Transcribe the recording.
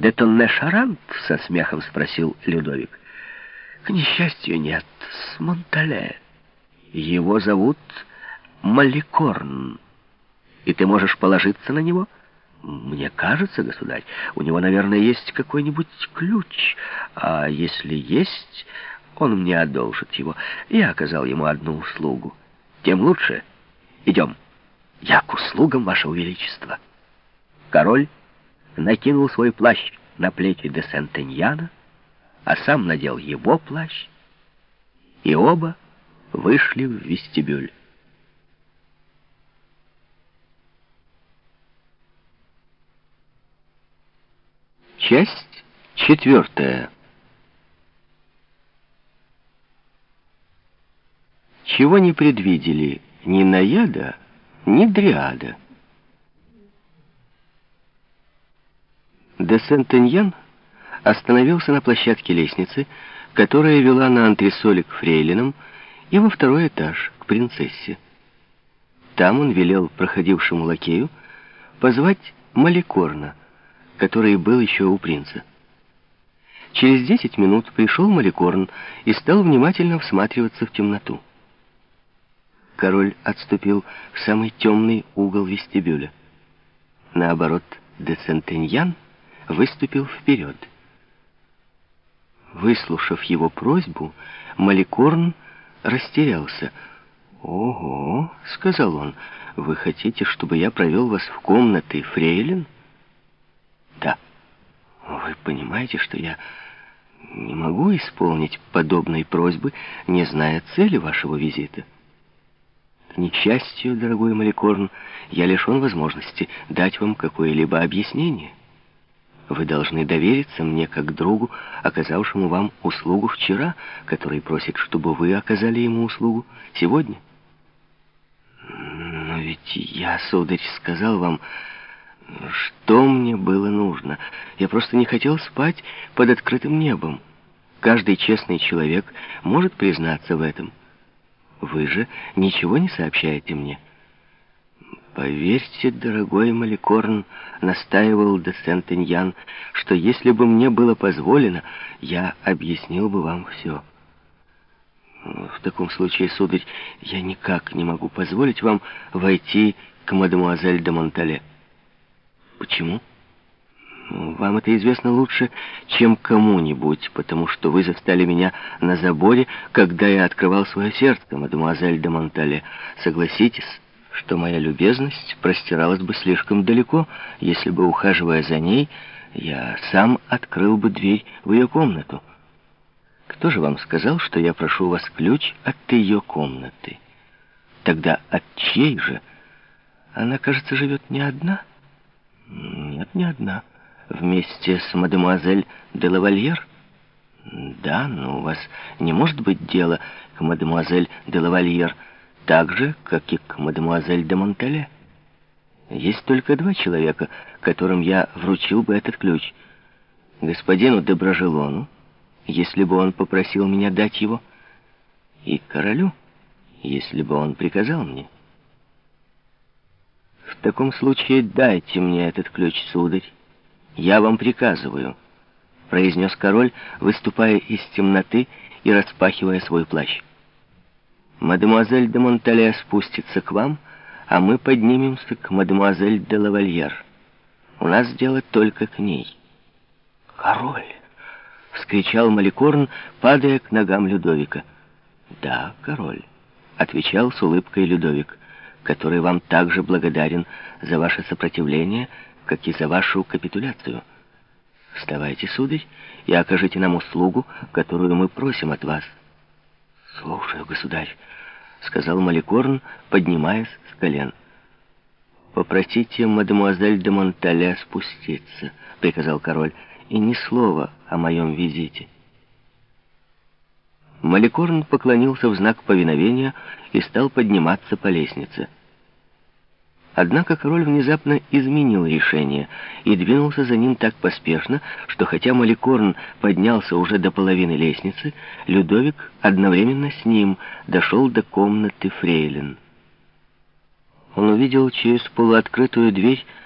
«Де тонне шарант?» — со смехом спросил Людовик. «К несчастью, нет, с Монтале. Его зовут Маликорн. И ты можешь положиться на него?» «Мне кажется, государь, у него, наверное, есть какой-нибудь ключ. А если есть, он мне одолжит его. Я оказал ему одну услугу. Тем лучше. Идем. Я к услугам, Вашего Величества». Король накинул свой плащ на плечи де Сентеньяна, а сам надел его плащ, и оба вышли в вестибюль. Часть четвертая. Чего не предвидели ни Наяда, ни Дриада. Де Сентеньян остановился на площадке лестницы, которая вела на антресоли к фрейлинам и во второй этаж, к принцессе. Там он велел проходившему лакею позвать Маликорна, который был еще у принца. Через десять минут пришел Маликорн и стал внимательно всматриваться в темноту. Король отступил в самый темный угол вестибюля. Наоборот, де Сентеньян выступил вперед. Выслушав его просьбу, Маликорн растерялся. «Ого!» — сказал он. «Вы хотите, чтобы я провел вас в комнаты фрейлин?» «Да. Вы понимаете, что я не могу исполнить подобной просьбы, не зная цели вашего визита?» К несчастью, дорогой Маликорн, я лишен возможности дать вам какое-либо объяснение. Вы должны довериться мне как другу, оказавшему вам услугу вчера, который просит, чтобы вы оказали ему услугу сегодня. Но ведь я, сударь, сказал вам, что мне было нужно. Я просто не хотел спать под открытым небом. Каждый честный человек может признаться в этом. Вы же ничего не сообщаете мне. «Поверьте, дорогой Маликорн», — настаивал де Сент-Иньян, «что если бы мне было позволено, я объяснил бы вам все». «В таком случае, сударь, я никак не могу позволить вам войти к мадемуазель де Монтале». «Почему?» «Вам это известно лучше, чем кому-нибудь, потому что вы застали меня на заборе, когда я открывал свое сердце, мадемуазель де Монтале. Согласитесь?» Что моя любезность простиралась бы слишком далеко, если бы, ухаживая за ней, я сам открыл бы дверь в ее комнату. Кто же вам сказал, что я прошу у вас ключ от ее комнаты? Тогда от чьей же? Она, кажется, живет не одна? Нет, не одна. Вместе с мадемуазель де лавальер? Да, но у вас не может быть дела к мадемуазель де лавальер, так же, как и к мадемуазель де Монтале. Есть только два человека, которым я вручил бы этот ключ. Господину Доброжелону, если бы он попросил меня дать его, и королю, если бы он приказал мне. В таком случае дайте мне этот ключ, сударь. Я вам приказываю, произнес король, выступая из темноты и распахивая свой плащ. Мадемуазель де Монтале спустится к вам, а мы поднимемся к мадемуазель де Лавальер. У нас дело только к ней. Король! — вскричал Маликорн, падая к ногам Людовика. «Да, король», — отвечал с улыбкой Людовик, «который вам также благодарен за ваше сопротивление, как и за вашу капитуляцию. Вставайте, сударь, и окажите нам услугу, которую мы просим от вас». «Слушаю, государь», — сказал Маликорн, поднимаясь с колен. «Попросите мадемуазель де Монтале спуститься», — приказал король, — «и ни слова о моем визите». Маликорн поклонился в знак повиновения и стал подниматься по лестнице. Однако король внезапно изменил решение и двинулся за ним так поспешно, что хотя Маликорн поднялся уже до половины лестницы, Людовик одновременно с ним дошел до комнаты Фрейлин. Он увидел через полуоткрытую дверь